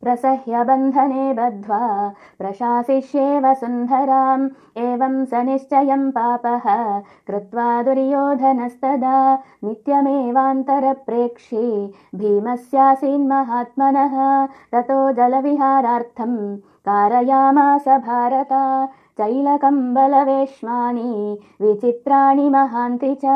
प्रसह्य बन्धने बद्ध्वा प्रशासिष्येव सुन्धराम् एवं स निश्चयम् पापः। कृत्वा दुर्योधनस्तदा नित्यमेवान्तरप्रेक्षी भीमस्यासीन्महात्मनः। ततो जलविहारार्थम् कारयामास भारता। चैलकम्बलवेश्मानि विचित्राणि महान्ति च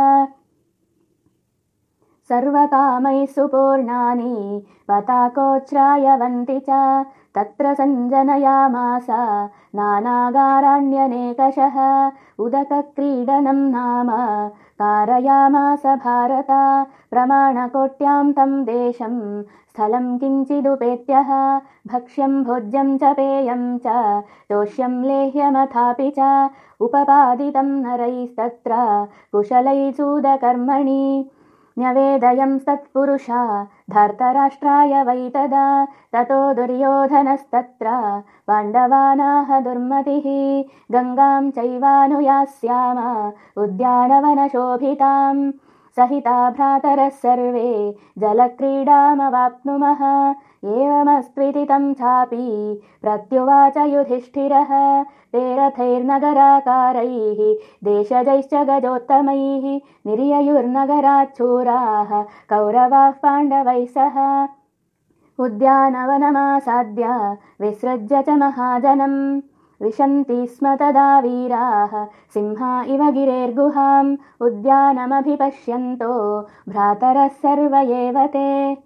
सर्वकामैः सुपूर्णानि पताकोच्छ्रायवन्ति च। तत्र सञ्जनयामास नानागाराण्यनेकशः। उदकक्रीडनं नाम कारयामास भारत। प्रमाणकोट्यां तं देशं स्थलं किञ्चिदुपेत्यः। भक्ष्यं भोज्यं च पेयं च तोष्यं लेह्यमथापि च। उपपादितं नरैस्तत्र कुशलैसूदकर्मणि न्यवेदयंस्तत्पुरुषा धर्तराष्ट्राय वै तदा ततो दुर्योधनस्तत्र पाण्डवानाह दुर्मतिः गङ्गां चैवानुयास्याम उद्यानवनशोभिताम् सहिता भ्रातरः सर्वे जलक्रीडामवाप्नुमः। एवमस्त्विति तं चापि प्रत्युवाच युधिष्ठिरः। ते रथैर्नगराकारैः देशजैश्च गजोत्तमैः निर्ययुर्नगराच्छूराः कौरवाः पाण्डवैः सह। उद्यानवनमासाद्य विसृज्य च महाजनम् विशन्ति स्म तदा वीराः। सिंहा इव गिरेर्गुहाम् उद्यानमभिपश्यन्तो। भ्रातरः सर्व एव ते